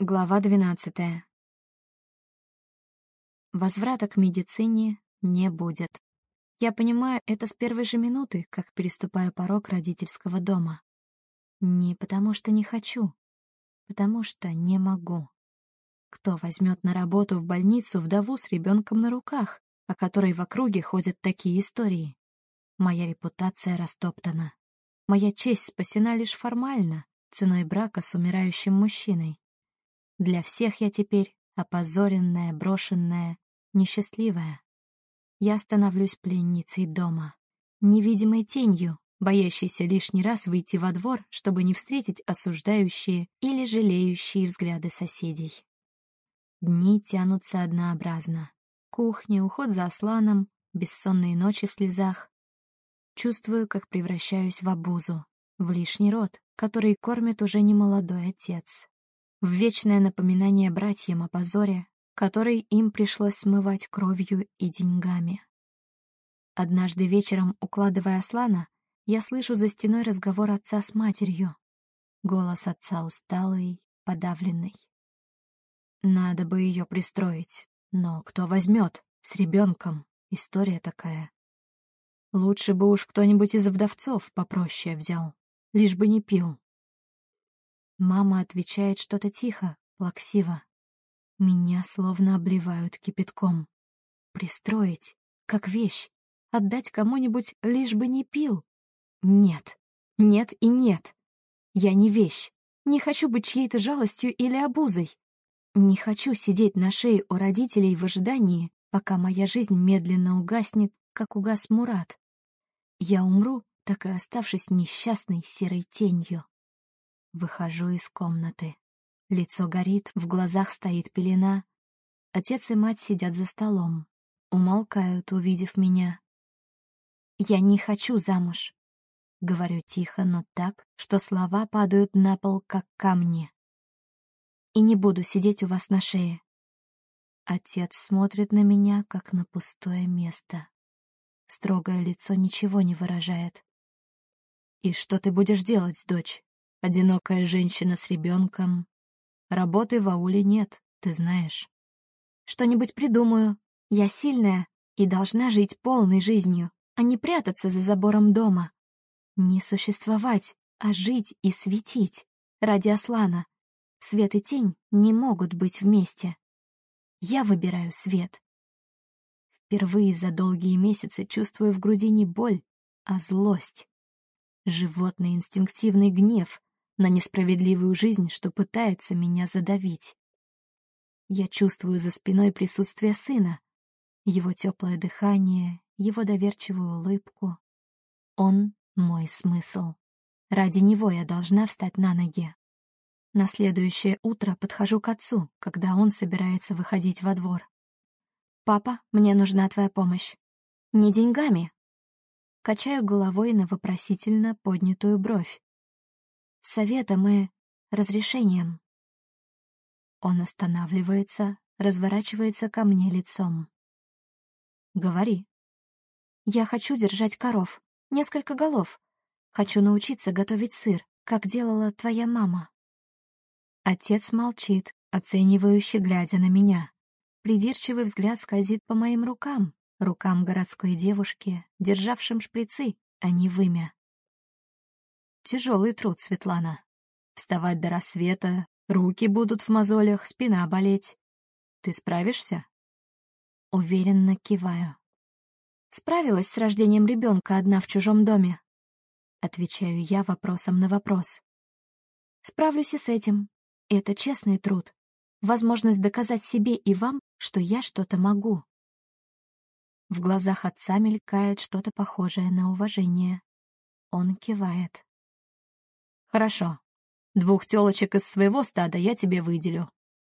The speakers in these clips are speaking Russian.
Глава двенадцатая. Возврата к медицине не будет. Я понимаю это с первой же минуты, как переступаю порог родительского дома. Не потому что не хочу, потому что не могу. Кто возьмет на работу в больницу вдову с ребенком на руках, о которой в округе ходят такие истории? Моя репутация растоптана. Моя честь спасена лишь формально, ценой брака с умирающим мужчиной. Для всех я теперь опозоренная, брошенная, несчастливая. Я становлюсь пленницей дома, невидимой тенью, боящейся лишний раз выйти во двор, чтобы не встретить осуждающие или жалеющие взгляды соседей. Дни тянутся однообразно. Кухня, уход за Асланом, бессонные ночи в слезах. Чувствую, как превращаюсь в обузу, в лишний род, который кормит уже не молодой отец в вечное напоминание братьям о позоре, который им пришлось смывать кровью и деньгами. Однажды вечером, укладывая Аслана, я слышу за стеной разговор отца с матерью. Голос отца усталый, подавленный. Надо бы ее пристроить, но кто возьмет? С ребенком. История такая. Лучше бы уж кто-нибудь из вдовцов попроще взял, лишь бы не пил. Мама отвечает что-то тихо, плаксиво. Меня словно обливают кипятком. Пристроить, как вещь, отдать кому-нибудь, лишь бы не пил. Нет, нет и нет. Я не вещь. Не хочу быть чьей-то жалостью или обузой. Не хочу сидеть на шее у родителей в ожидании, пока моя жизнь медленно угаснет, как угас Мурат. Я умру, так и оставшись несчастной серой тенью. Выхожу из комнаты. Лицо горит, в глазах стоит пелена. Отец и мать сидят за столом. Умолкают, увидев меня. «Я не хочу замуж», — говорю тихо, но так, что слова падают на пол, как камни. «И не буду сидеть у вас на шее». Отец смотрит на меня, как на пустое место. Строгое лицо ничего не выражает. «И что ты будешь делать, дочь?» Одинокая женщина с ребенком. Работы в ауле нет, ты знаешь. Что-нибудь придумаю. Я сильная и должна жить полной жизнью, а не прятаться за забором дома. Не существовать, а жить и светить. Ради Аслана. Свет и тень не могут быть вместе. Я выбираю свет. Впервые за долгие месяцы чувствую в груди не боль, а злость. Животный инстинктивный гнев, на несправедливую жизнь, что пытается меня задавить. Я чувствую за спиной присутствие сына, его теплое дыхание, его доверчивую улыбку. Он — мой смысл. Ради него я должна встать на ноги. На следующее утро подхожу к отцу, когда он собирается выходить во двор. «Папа, мне нужна твоя помощь». «Не деньгами». Качаю головой на вопросительно поднятую бровь советом и разрешением. Он останавливается, разворачивается ко мне лицом. «Говори». «Я хочу держать коров, несколько голов. Хочу научиться готовить сыр, как делала твоя мама». Отец молчит, оценивающе глядя на меня. Придирчивый взгляд скользит по моим рукам, рукам городской девушки, державшим шприцы, а не вымя. Тяжелый труд, Светлана. Вставать до рассвета, руки будут в мозолях, спина болеть. Ты справишься? Уверенно киваю. Справилась с рождением ребенка одна в чужом доме. Отвечаю я вопросом на вопрос. Справлюсь и с этим. Это честный труд. Возможность доказать себе и вам, что я что-то могу. В глазах отца мелькает что-то похожее на уважение. Он кивает. Хорошо. Двух телочек из своего стада я тебе выделю.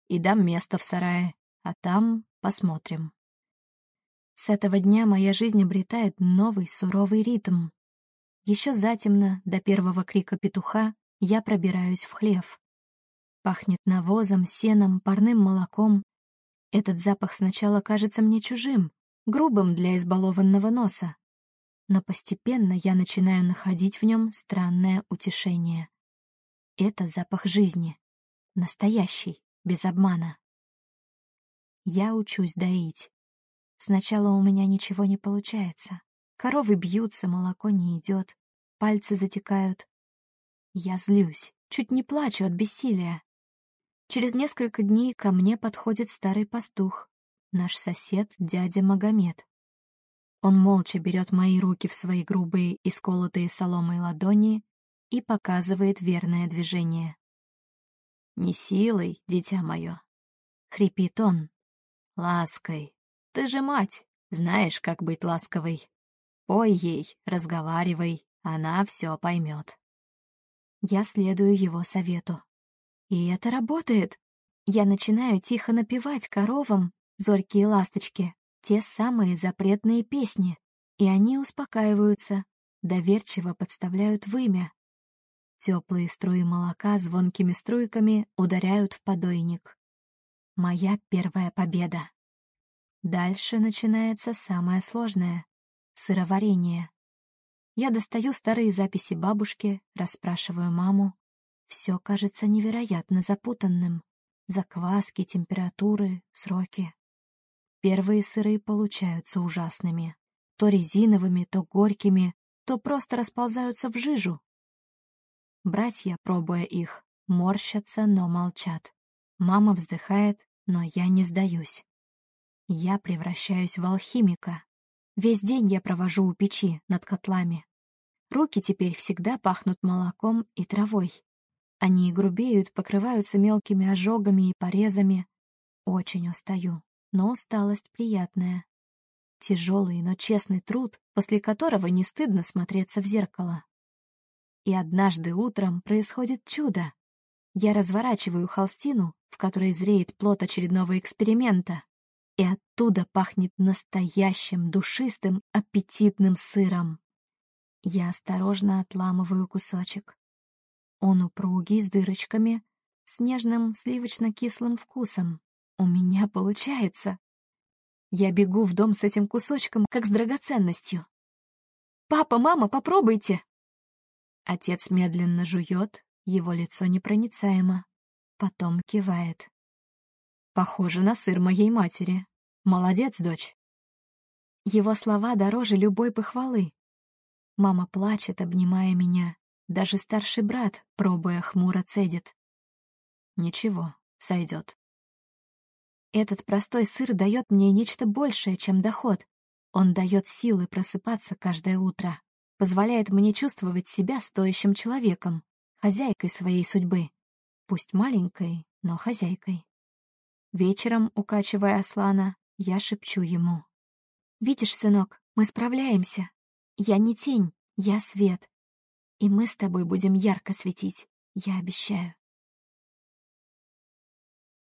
И дам место в сарае. А там посмотрим. С этого дня моя жизнь обретает новый суровый ритм. Еще затемно, до первого крика петуха, я пробираюсь в хлев. Пахнет навозом, сеном, парным молоком. Этот запах сначала кажется мне чужим, грубым для избалованного носа но постепенно я начинаю находить в нем странное утешение. Это запах жизни. Настоящий, без обмана. Я учусь доить. Сначала у меня ничего не получается. Коровы бьются, молоко не идет, пальцы затекают. Я злюсь, чуть не плачу от бессилия. Через несколько дней ко мне подходит старый пастух, наш сосед, дядя Магомед. Он молча берет мои руки в свои грубые и сколотые соломой ладони и показывает верное движение. «Не силой, дитя мое», — хрипит он, — «лаской. Ты же мать, знаешь, как быть ласковой. Пой ей, разговаривай, она все поймет». Я следую его совету. И это работает. Я начинаю тихо напевать коровам зоркие ласточки, те самые запретные песни, и они успокаиваются, доверчиво подставляют вымя. Теплые струи молока звонкими струйками ударяют в подойник. Моя первая победа. Дальше начинается самое сложное — сыроварение. Я достаю старые записи бабушки, расспрашиваю маму. Все кажется невероятно запутанным. Закваски, температуры, сроки. Первые сыры получаются ужасными. То резиновыми, то горькими, то просто расползаются в жижу. Братья, пробуя их, морщатся, но молчат. Мама вздыхает, но я не сдаюсь. Я превращаюсь в алхимика. Весь день я провожу у печи, над котлами. Руки теперь всегда пахнут молоком и травой. Они грубеют, покрываются мелкими ожогами и порезами. Очень устаю но усталость приятная. Тяжелый, но честный труд, после которого не стыдно смотреться в зеркало. И однажды утром происходит чудо. Я разворачиваю холстину, в которой зреет плод очередного эксперимента, и оттуда пахнет настоящим, душистым, аппетитным сыром. Я осторожно отламываю кусочек. Он упругий, с дырочками, с нежным сливочно-кислым вкусом. У меня получается. Я бегу в дом с этим кусочком, как с драгоценностью. «Папа, мама, попробуйте!» Отец медленно жует, его лицо непроницаемо. Потом кивает. «Похоже на сыр моей матери. Молодец, дочь!» Его слова дороже любой похвалы. Мама плачет, обнимая меня. Даже старший брат, пробуя хмуро, цедит. «Ничего, сойдет». Этот простой сыр дает мне нечто большее, чем доход. Он дает силы просыпаться каждое утро, позволяет мне чувствовать себя стоящим человеком, хозяйкой своей судьбы. Пусть маленькой, но хозяйкой. Вечером, укачивая Аслана, я шепчу ему. «Видишь, сынок, мы справляемся. Я не тень, я свет. И мы с тобой будем ярко светить, я обещаю».